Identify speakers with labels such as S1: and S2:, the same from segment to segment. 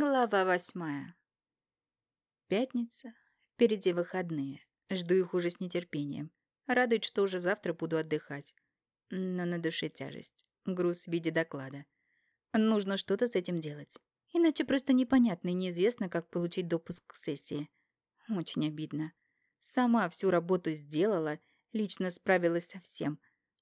S1: Глава восьмая. Пятница. Впереди выходные. Жду их уже с нетерпением. Радует, что уже завтра буду отдыхать. Но на душе тяжесть. Груз в виде доклада. Нужно что-то с этим делать. Иначе просто непонятно и неизвестно, как получить допуск к сессии. Очень обидно. Сама всю работу сделала, лично справилась со всем.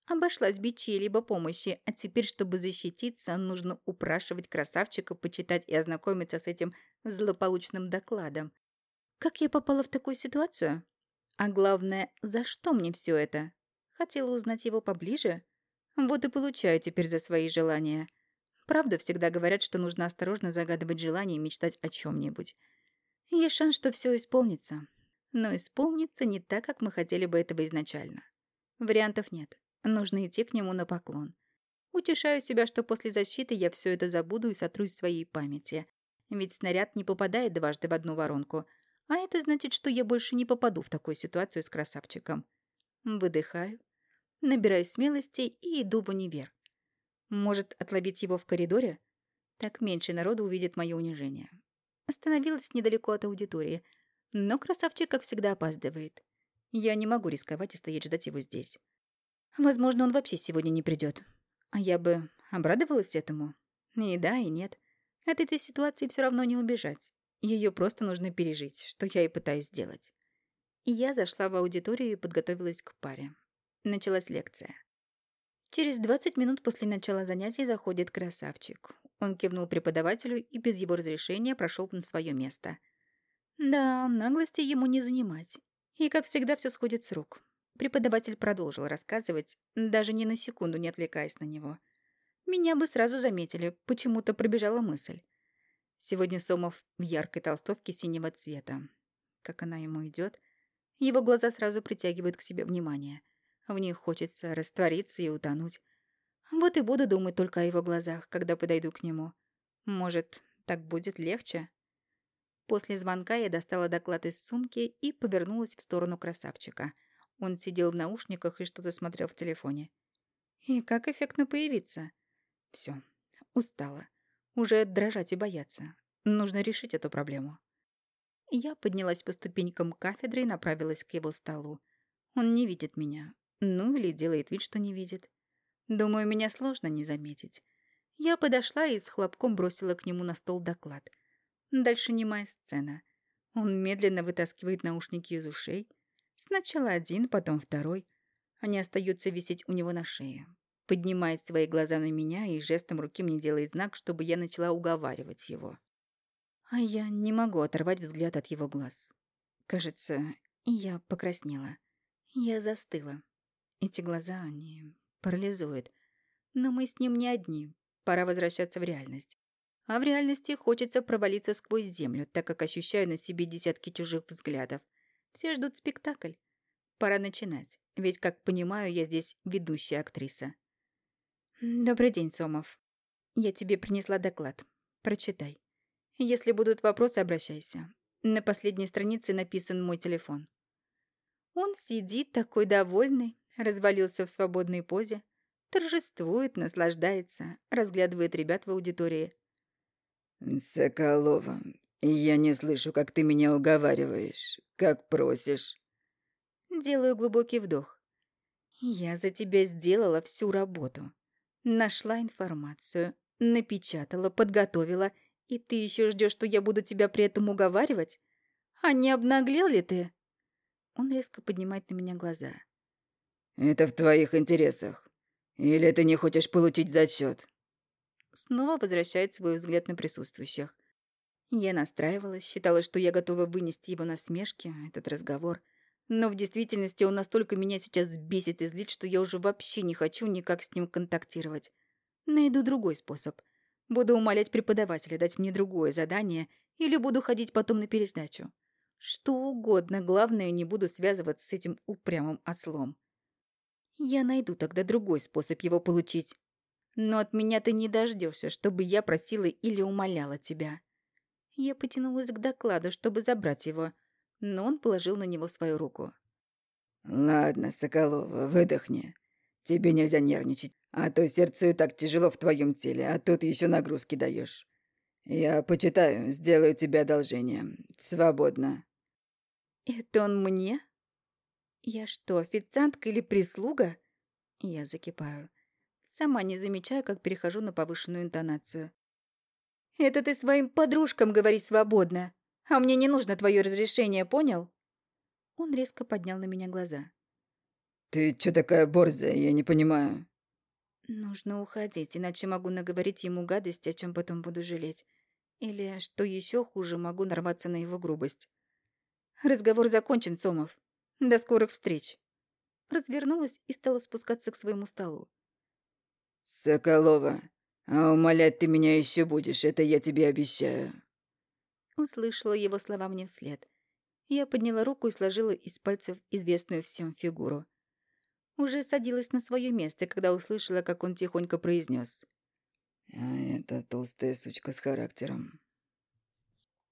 S1: Обошлась без чьей-либо помощи, а теперь, чтобы защититься, нужно упрашивать красавчика почитать и ознакомиться с этим злополучным докладом. Как я попала в такую ситуацию? А главное, за что мне все это? Хотела узнать его поближе? Вот и получаю теперь за свои желания. Правда, всегда говорят, что нужно осторожно загадывать желания и мечтать о чем нибудь Есть шанс, что все исполнится. Но исполнится не так, как мы хотели бы этого изначально. Вариантов нет. Нужно идти к нему на поклон. Утешаю себя, что после защиты я все это забуду и сотрусь в своей памяти. Ведь снаряд не попадает дважды в одну воронку. А это значит, что я больше не попаду в такую ситуацию с красавчиком. Выдыхаю, набираю смелости и иду в универ. Может, отловить его в коридоре? Так меньше народу увидит мое унижение. Остановилась недалеко от аудитории, но красавчик, как всегда, опаздывает. Я не могу рисковать и стоять ждать его здесь. Возможно, он вообще сегодня не придет. А я бы обрадовалась этому. И да, и нет. От этой ситуации все равно не убежать. Ее просто нужно пережить, что я и пытаюсь сделать. И я зашла в аудиторию и подготовилась к паре. Началась лекция. Через 20 минут после начала занятий заходит красавчик. Он кивнул преподавателю и без его разрешения прошел на свое место. Да, наглости ему не занимать. И, как всегда, все сходит с рук. Преподаватель продолжил рассказывать, даже ни на секунду не отвлекаясь на него. Меня бы сразу заметили, почему-то пробежала мысль. Сегодня Сомов в яркой толстовке синего цвета. Как она ему идет, его глаза сразу притягивают к себе внимание. В них хочется раствориться и утонуть. Вот и буду думать только о его глазах, когда подойду к нему. Может, так будет легче? После звонка я достала доклад из сумки и повернулась в сторону красавчика — он сидел в наушниках и что-то смотрел в телефоне. И как эффектно появиться? Все, устала. Уже дрожать и бояться. Нужно решить эту проблему. Я поднялась по ступенькам кафедры и направилась к его столу. Он не видит меня. Ну или делает вид, что не видит. Думаю, меня сложно не заметить. Я подошла и с хлопком бросила к нему на стол доклад. Дальше немая сцена. Он медленно вытаскивает наушники из ушей, Сначала один, потом второй. Они остаются висеть у него на шее. Поднимает свои глаза на меня и жестом руки мне делает знак, чтобы я начала уговаривать его. А я не могу оторвать взгляд от его глаз. Кажется, я покраснела. Я застыла. Эти глаза, они парализуют. Но мы с ним не одни. Пора возвращаться в реальность. А в реальности хочется провалиться сквозь землю, так как ощущаю на себе десятки чужих взглядов. Все ждут спектакль. Пора начинать, ведь, как понимаю, я здесь ведущая актриса. Добрый день, Сомов. Я тебе принесла доклад. Прочитай. Если будут вопросы, обращайся. На последней странице написан мой телефон. Он сидит такой довольный, развалился в свободной позе, торжествует, наслаждается, разглядывает ребят в аудитории.
S2: «Соколова, я не слышу, как ты меня уговариваешь, как просишь.
S1: Делаю глубокий вдох. Я за тебя сделала всю работу. Нашла информацию, напечатала, подготовила, и ты еще ждешь, что я буду тебя при этом уговаривать? А не обнаглел ли ты? Он резко поднимает на меня глаза.
S2: Это в твоих интересах. Или ты не хочешь получить зачет?
S1: Снова возвращает свой взгляд на присутствующих. Я настраивалась, считала, что я готова вынести его насмешки, этот разговор. Но в действительности он настолько меня сейчас бесит и злит, что я уже вообще не хочу никак с ним контактировать. Найду другой способ. Буду умолять преподавателя дать мне другое задание или буду ходить потом на пересдачу. Что угодно, главное, не буду связываться с этим упрямым ослом. Я найду тогда другой способ его получить. Но от меня ты не дождешься, чтобы я просила или умоляла тебя. Я потянулась к докладу, чтобы забрать его, но он положил на него свою руку.
S2: «Ладно, Соколова, выдохни. Тебе нельзя нервничать, а то сердцу и так тяжело в твоем теле, а тут еще нагрузки даешь. Я почитаю, сделаю тебе одолжение. Свободно».
S1: «Это он мне? Я что, официантка или прислуга?» Я закипаю. Сама не замечаю, как перехожу на повышенную интонацию. «Это ты своим подружкам говори свободно, а мне не нужно твое разрешение, понял?» Он резко поднял на меня глаза.
S2: «Ты чё такая борзая, я не понимаю».
S1: Нужно уходить, иначе могу наговорить ему гадости, о чем потом буду жалеть. Или, что еще хуже, могу нарваться на его грубость. Разговор закончен, Сомов. До скорых встреч. Развернулась и стала спускаться к своему столу.
S2: «Соколова, а умолять ты меня еще будешь, это я тебе обещаю».
S1: Услышала его слова мне вслед. Я подняла руку и сложила из пальцев известную всем фигуру. Уже садилась на свое место, когда услышала, как он тихонько произнес:
S2: «А это толстая сучка с характером».